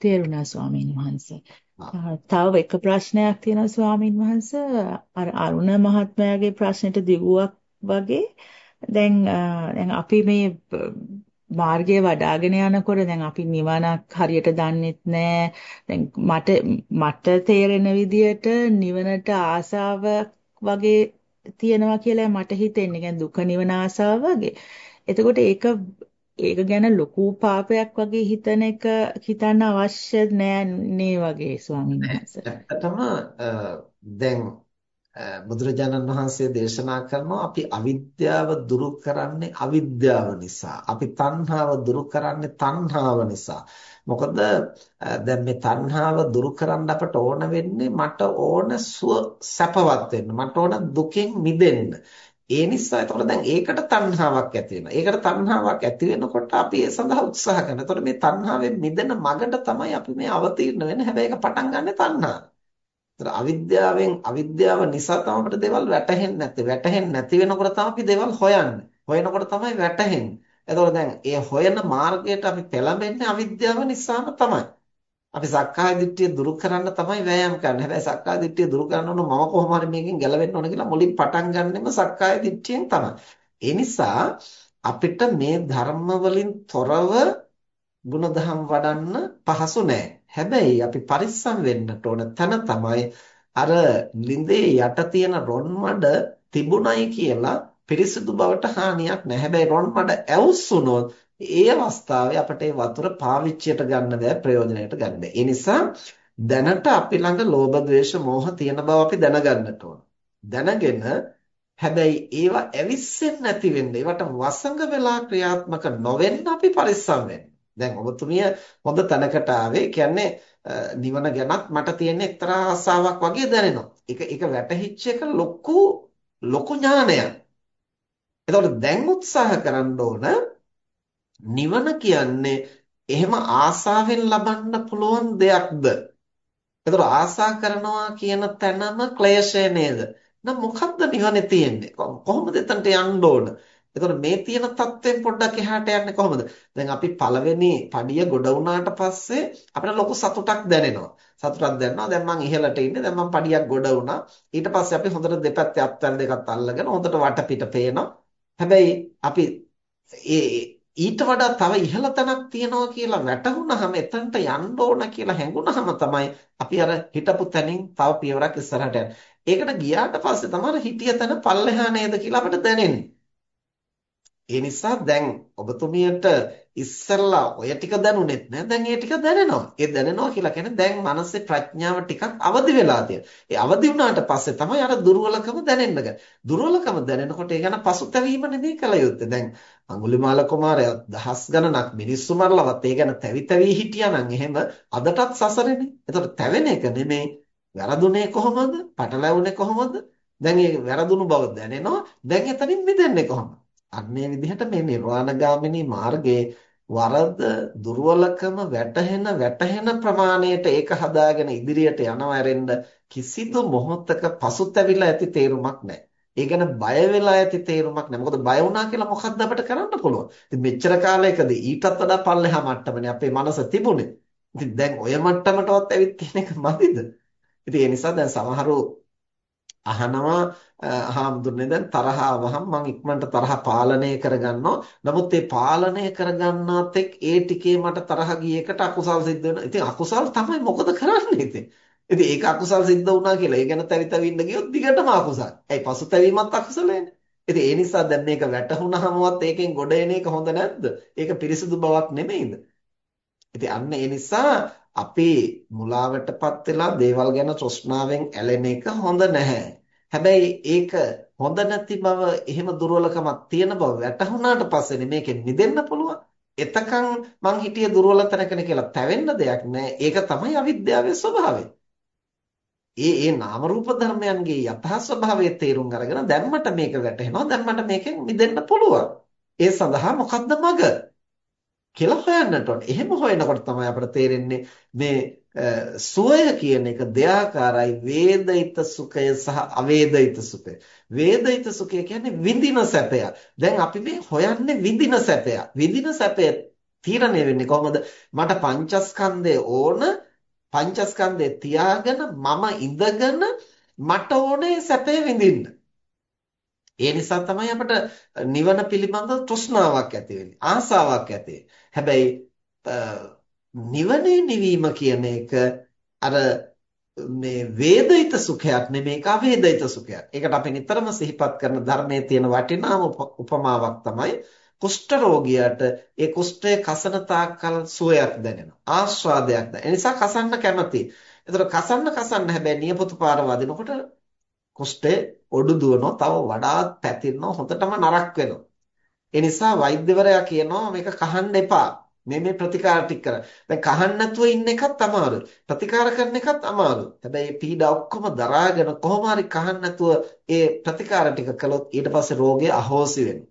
තේරුණා ස්වාමීන් වහන්සේ. තව එක ප්‍රශ්නයක් තියෙනවා ස්වාමින් වහන්සේ අර අරුණ මහත්මයාගේ ප්‍රශ්නෙට දිගුවක් වගේ දැන් දැන් අපි මේ මාර්ගය වඩ아가ගෙන යනකොට දැන් අපි නිවනක් හරියට දන්නෙත් නෑ දැන් මට මට තේරෙන විදියට නිවනට ආසාවක් වගේ තියෙනවා කියලා මට හිතෙන්නේ. කියන්නේ දුක නිවන ආසාව වගේ. එතකොට ඒක ඒක ගැන ලොකු පාපයක් වගේ හිතන එක හිතන්න අවශ්‍ය නෑ නේ වගේ ස්වාමීන් වහන්සේ. ඇත්තටම දැන් බුදුරජාණන් වහන්සේ දේශනා කරනවා අපි අවිද්‍යාව දුරු කරන්නේ අවිද්‍යාව නිසා. අපි තණ්හාව දුරු කරන්නේ තණ්හාව නිසා. මොකද දැන් මේ තණ්හාව දුරු කරන්න අපට ඕන වෙන්නේ මට ඕන සුව සැපවත් වෙන්න. මට ඕන දුකෙන් මිදෙන්න. ඒ නිසා එතකොට දැන් ඒකට තණ්හාවක් ඇති වෙනවා. ඒකට තණ්හාවක් ඇති වෙනකොට අපි ඒ සඳහා උත්සාහ කරනවා. එතකොට මේ තණ්හාවෙන් මිදෙන මගට තමයි අපි මේ අවතීර්ණ වෙන්නේ. හැබැයි ඒක පටන් ගන්නෙ තණ්හාව. ඒතර අවිද්‍යාවෙන් අවිද්‍යාව නිසා තමයි අපිට දේවල් වැටහෙන්නේ නැත්තේ. වැටහෙන්නේ නැති වෙනකොට තමයි අපි දේවල් හොයන්නේ. හොයනකොට තමයි වැටහෙන්නේ. එතකොට දැන් ඒ හොයන මාර්ගයට අපි පෙළඹෙන්නේ අවිද්‍යාව නිසාම තමයි. අපි සක්කාය දිට්ඨිය දුරු කරන්න තමයි වෑයම් කරන්නේ. හැබැයි සක්කාය දිට්ඨිය දුරු කරන්න ඕන මම කොහොම හරි මේකෙන් ගැලවෙන්න ඕන කියලා මුලින් පටන් ගන්නෙම සක්කාය දිට්ඨියෙන් තමයි. ඒ නිසා අපිට මේ ධර්ම වලින් තොරව ಗುಣධම් වඩන්න පහසු නෑ. හැබැයි අපි පරිස්සම් වෙන්නට ඕන තැන තමයි අර ලිඳේ යට තියෙන රොන් මඩ තිබුණයි කියලා පිරිසිදු බවට හානියක් නැහැ. හැබැයි රොන් මඩ ඇවුස්සුනොත් ඒ අවස්ථාවේ අපිට ඒ වතුර පාවිච්චියට ගන්න බෑ ප්‍රයෝජනයට ගන්න බෑ. ඒ නිසා දැනට අපි ළඟ ලෝභ ද්වේෂ මෝහ තියෙන බව අපි දැනගන්නට ඕන. දැනගෙන හැබැයි ඒවා ඇවිස්සෙන්නේ නැති වෙන්න ඒවට වසඟ වෙලා ක්‍රියාත්මක නොවෙන්න අපි පරිස්සම් වෙන්න. දැන් ඔබතුමිය හොඳ තැනකට ආවේ කියන්නේ නිවන ගැනත් මට තියෙන එක්තරා ආසාවක් වගේ දැනෙනවා. ඒක ඒක වැටහිච්ච එක ලොකු ලොකු ඥානයක්. එතකොට දැන් උත්සාහ කරන්න ඕන නිවන කියන්නේ එහෙම ආසාවෙන් ලබන්න පුළුවන් දෙයක්ද? එතකොට ආසා කරනවා කියන තැනම ක්ලේශය නේද? නම් මොකද්ද නිවනේ තියෙන්නේ? කොහොමද එතනට යන්න ඕන? එතකොට මේ තියෙන தත්වෙන් පොඩ්ඩක් එහාට යන්නේ කොහොමද? දැන් අපි පළවෙනි පඩිය ගොඩ වුණාට පස්සේ අපිට ලොකු සතුටක් දැනෙනවා. සතුටක් දැනෙනවා. දැන් මං ඉහළට ඉන්නේ. දැන් මං පඩියක් ගොඩ වුණා. ඊට පස්සේ අපි හොඳට දෙපැත්තේ අත්වැල් දෙකත් අල්ලගෙන හොඳට වටපිට පේනවා. හැබැයි අපි ඊට වඩා තව ඉහළ තැනක් තියනවා කියලා වැටහුණාම එතනට යන්න ඕන කියලා හැඟුණාම තමයි අපි අර හිටපු තැනින් තව පියවරක් ඉස්සරහට යන්නේ. ඒකට ගියාට පස්සේ තමයි හිටිය තැන පල්ලෙහා නේද කියලා අපිට දැනෙන්නේ. ඒ නිසා දැන් ඔබතුමියට ඉස්සෙල්ලා ඔය ටික දැනුනෙත් නෑ දැන් ඒ ටික දැනෙනවා. ඒ දැනෙනවා කියලා කියන්නේ දැන් මනසේ ප්‍රඥාව ටිකක් අවදි වෙලා තියෙනවා. ඒ අවදි වුණාට පස්සේ තමයි අර දුර්වලකම දැනෙන්න ගන්නේ. දුර්වලකම දැනෙනකොට ඒ ගැන පසුතැවීම නෙමෙයි කල යුත්තේ. දැන් අඟුලිමාල කුමාරයා දහස් ගණනක් මිනිස්සු මරලවත් ඒ ගැන තැවි තැවි හිටියා නම් එහෙම අදටත් සසරේනේ. එතකොට තැවෙන එක නෙමෙයි වැරදුනේ කොහොමද? පටලැවුනේ කොහොමද? දැන් ඒ වැරදුණු බව දැනෙනවා. දැන් එතනින් මිදෙන්නේ කොහොමද? අන්නේ විදිහට මේ නිර්වාණගාමිනී මාර්ගයේ වරද දුර්වලකම වැටහෙන වැටහෙන ප්‍රමාණයට ඒක හදාගෙන ඉදිරියට යනවා ඇරෙන්න කිසිදු මොහොතක පසුතැවිලා ඇති තේරුමක් නැහැ. ඒ ගැන බය වෙලා ඇති තේරුමක් නැහැ. මොකද බය වුණා කියලා මොකක්ද අපිට කරන්න පුළුවන්? ඉතින් මෙච්චර කාලයකදී ඊටත් වඩා පල්ලෙහා මට්ටමනේ අපේ මනස තිබුණේ. ඉතින් දැන් ඔය මට්ටමටවත් ඇවිත් තියෙන එක මදිද? ඉතින් ඒ නිසා දැන් සමහරව අහනවා හාමුදුරනේ දැන් තරහ આવහම මම ඉක්මනට තරහ පාලනය කරගන්නවා. නමුත් ඒ පාලනය කරගන්නාත් එක් ඒ ටිකේ මට තරහ ගියේකට අකුසල් සිද්ධ වෙනවා. ඉතින් අකුසල් තමයි මොකද කරන්නේ ඉතින්? ඉතින් ඒක අකුසල් සිද්ධ වුණා කියලා ඒ ගැන තැවි ඉන්න ගියොත් දිගටම අකුසල්. ඇයි පසුතැවීමත් අකුසලනේ? ඉතින් ඒ නිසා දැන් මේක වැටහුණාමවත් ඒකෙන් ගොඩ එන එක හොඳ නැද්ද? ඒක පිරිසිදු බවක් නෙමෙයිද? ඉතින් අන්න ඒ නිසා අපි මුලාවටපත් වෙලා දේවල් ගැන තෘෂ්ණාවෙන් ඇලෙන එක හොඳ නැහැ. හැබැයි ඒක හොඳ නැති බව එහෙම දුර්වලකමක් තියෙන බව වැටහුණාට පස්සේ මේකෙන් මිදෙන්න පුළුවන්. එතකන් මං හිතියේ දුර්වල තැනකනේ කියලා තැවෙන්න දෙයක් නැහැ. ඒක තමයි අවිද්‍යාවේ ස්වභාවය. ඒ ඒ නාම රූප ධර්මයන්ගේ යථා ස්වභාවය තේරුම් අරගෙන දැම්මට මේක වැටහෙනවා. දැම්මට මේකෙන් මිදෙන්න පුළුවන්. ඒ සඳහා මොකද්ද මග? කියලා හොයන්නට ඕනේ. එහෙම හොයනකොට තමයි අපිට තේරෙන්නේ මේ සුවය කියන එක දෙආකාරයි වේදිත සුඛය සහ අවේදිත සුඛය. වේදිත සුඛය කියන්නේ විඳින සැපය. දැන් අපි මේ හොයන්නේ විඳින සැපය. විඳින සැපය තීරණය වෙන්නේ කොහොමද? මට පංචස්කන්ධය ඕන පංචස්කන්ධය තියාගෙන මම ඉඳගෙන මට ඕනේ සැපේ විඳින්න. ඒ නිසා තමයි අපිට නිවන පිළිබඳ තෘෂ්ණාවක් ඇති වෙන්නේ. ආසාවක් ඇති හැබැයි නිවනේ නිවීම කියන එක අර මේ වේදිත සුඛයක් නෙමේ ඒක අවේදිත සුඛයක්. ඒකට අපි නිතරම සිහිපත් කරන ධර්මයේ තියෙන වටිනාම උපමාවක් තමයි කුෂ්ඨ රෝගියාට ඒ කුෂ්ඨය කසන තාක්කල් සුවයක් දැනෙනවා. ආස්වාදයක් දැනෙනවා. ඒ නිසා කසන්න කැමතියි. ඒතර කසන්න කසන්න හැබැයි නියපොතු පාර වදිනකොට කුෂ්ඨය ඔඩු දුවනවා. තව වඩාත් පැතිරෙනවා. හොඳටම නරක් වෙනවා. ඒ නිසා වෛද්‍යවරයා කියනවා මේක කහන්න එපා. මේ මේ ප්‍රතිකාර ටික කර. දැන් කහන්න නැතුව ඉන්න එකත් අමාරුයි. ප්‍රතිකාර කරන එකත් අමාරුයි. හැබැයි මේ පීඩා ඔක්කොම දරාගෙන කොහොම හරි කහන්න නැතුව ඒ ප්‍රතිකාර ටික කළොත් ඊට පස්සේ රෝගය අහෝසි වෙනවා.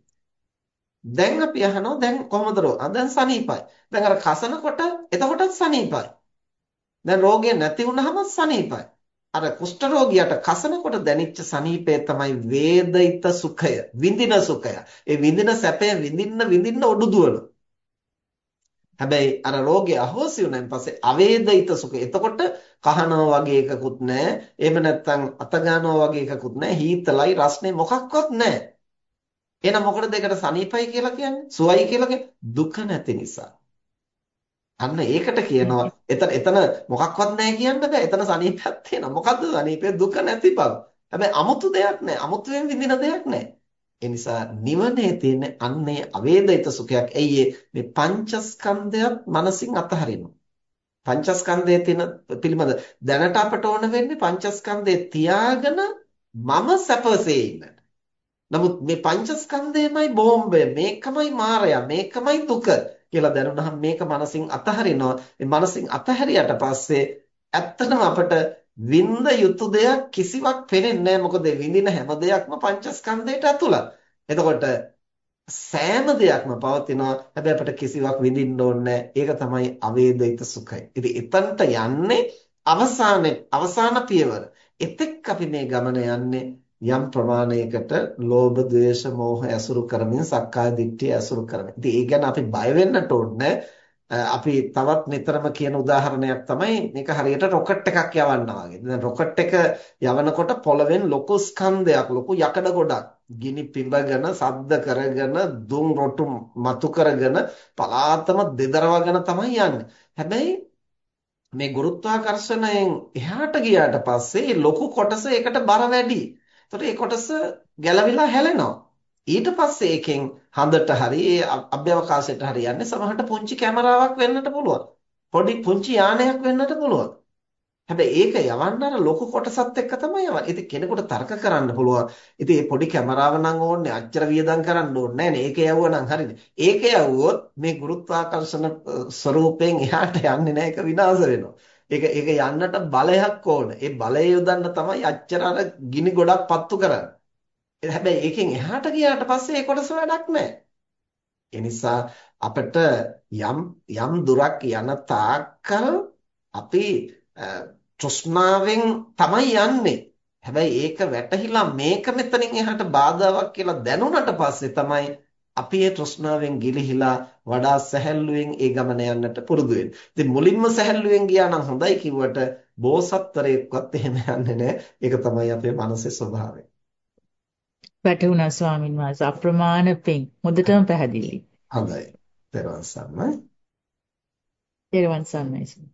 දැන් අපි අහනවා දැන් කොහොමද රෝ? ආ දැන් සනීපයි. දැන් අර කසනකොට එතකොටත් සනීපයි. දැන් රෝගය නැති වුනහම සනීපයි. අර කුෂ්ඨ රෝගියාට කසනකොට දැනෙච්ච සනීපය තමයි වේදිත සුඛය, විඳින සුඛය. ඒ විඳින සැපය විඳින්න විඳින්න ඔඩු දුවනවා. හැබැයි අර රෝගය අහෝසි වුණාන් පස්සේ අවේදිත සුඛ. එතකොට කහනවා වගේ එකකුත් නැහැ. එහෙම නැත්නම් අත ගන්නවා වගේ එකකුත් නැහැ. හීතලයි රස්නේ මොකක්වත් නැහැ. එහෙනම් මොකටද ඒකට සනීපයි කියලා කියන්නේ? සුවයි කියලා කියන්නේ දුක නැති නිසා. අන්න ඒකට කියනවා එතන එතන මොකක්වත් නැහැ කියන්න බෑ. එතන සනීපයක් තියෙනවා. මොකද්ද සනීපය? දුක නැති බව. හැබැයි 아무තු දෙයක් නැහැ. 아무තුයෙන් විඳින දෙයක් නැහැ. ඒ නිසා නිවනේ තියෙන අන්නේ අවේදිත සුඛයක්. ඇයි මේ පංචස්කන්ධයත් මනසින් අතහරිනවා. පංචස්කන්ධයේ තියෙන පිළිමද දැනට අපට ඕන වෙන්නේ පංචස්කන්ධය තියාගෙන මම සැපසේ ඉන්නට. නමුත් මේ පංචස්කන්ධයමයි බෝම්බය. මේකමයි මායя. මේකමයි දුක. කියලා දැනුණහම මේක මනසින් අතහරිනවා. මේ මනසින් අතහැරියට පස්සේ ඇත්තටම අපට විඳ යුතු දෙයක් කිසිවක් පේන්නේ නැහැ. මොකද විඳින හැම දෙයක්ම පංචස්කන්ධයට ඇතුළත්. එතකොට සෑම දෙයක්ම පවතිනවා. හැබැයි අපට කිසිවක් විඳින්න ඕනේ ඒක තමයි අවේදිත සුඛය. ඉතින් එතනට යන්නේ අවසානයේ අවසාන පියවර. එතෙක් අපි මේ ගමන යන්නේ යම් ප්‍රමාණයකට ලෝභ, ද්වේෂ, මෝහ ඇසුරු කරමින් සක්කාය දිට්ඨිය ඇසුරු කරමින්. ඉතින් ඒ ගැන අපි බය වෙන්නට ඕනේ. අපි තවත් නිතරම කියන උදාහරණයක් තමයි මේක හරියට රොකට් එකක් යවන්නා වගේ. දැන් රොකට් එක යවනකොට පොළවෙන් ලොකු ස්කන්ධයක්, ලොකු යකඩ ගොඩක් ගිනි පිඹගෙන, ශබ්ද කරගෙන, දුම් රොටු මතු කරගෙන පලාතම දෙදරවගෙන තමයි යන්නේ. හැබැයි මේ ගුරුත්වාකර්ෂණයෙන් එහාට ගියාට පස්සේ ලොකු කොටස ඒකට බර වැඩි. එතකොට ඒ කොටස ගැලවිලා හැලෙනවා. ඊට පස්සේ ඒකෙන් හඳට හරි ඒ අභ්‍යවකාශයට හරි යන්නේ සමහරට පුංචි කැමරාවක් වෙන්නට පුළුවන්. පොඩි පුංචි යානයක් වෙන්නට පුළුවන්. හැබැයි ඒක යවන්න අර ලොකු කොටසත් එක්ක තමයි යවන්නේ. ඉතින් කෙනෙකුට තර්ක කරන්න පුළුවන්. ඉතින් මේ පොඩි කැමරාව නම් ඕනේ අච්චර වියදම් කරන්න ඕනේ නැහැ නේ. ඒක යවුවා නම් හරිනේ. ඒක යවුවොත් මේ ගුරුත්වාකර්ෂණ ස්වරූපයෙන් එහාට යන්නේ නැහැ. ඒක විනාශ වෙනවා. ඒක ඒක යන්නට බලයක් ඕන. ඒ බලය යොදන්න තමයි අච්චර අර ගිනි ගොඩක් පත්තු කරන්නේ. හැබැයි ඒකෙන් එහාට ගියාට පස්සේ ඒ කොටස වැඩක් නැහැ. ඒ නිසා අපිට යම් යම් දුරක් යන තාක්කල් අපි තෘෂ්ණාවෙන් තමයි යන්නේ. හැබැයි ඒක වැටහිලා මේක මෙතනින් එහාට බාධාවක් කියලා දැනුණට පස්සේ තමයි අපි ඒ තෘෂ්ණාවෙන් ගිලිහිලා වඩා සැහැල්ලුවෙන් ඒ ගමන යන්නට පුරුදු වෙන්නේ. ඉතින් මුලින්ම සැහැල්ලුවෙන් ගියා නම් හොඳයි කිව්වට බෝසත්තරයෙක්වත් එහෙම යන්නේ නැහැ. ඒක තමයි අපේ මනසේ ස්වභාවය. වැටුණා ස්වාමින් වහන්සේ අප්‍රමාණ පිං හොඳටම පැහැදිලි. හොඳයි. ත්වන් සරණයි. ත්වන් සරණයි.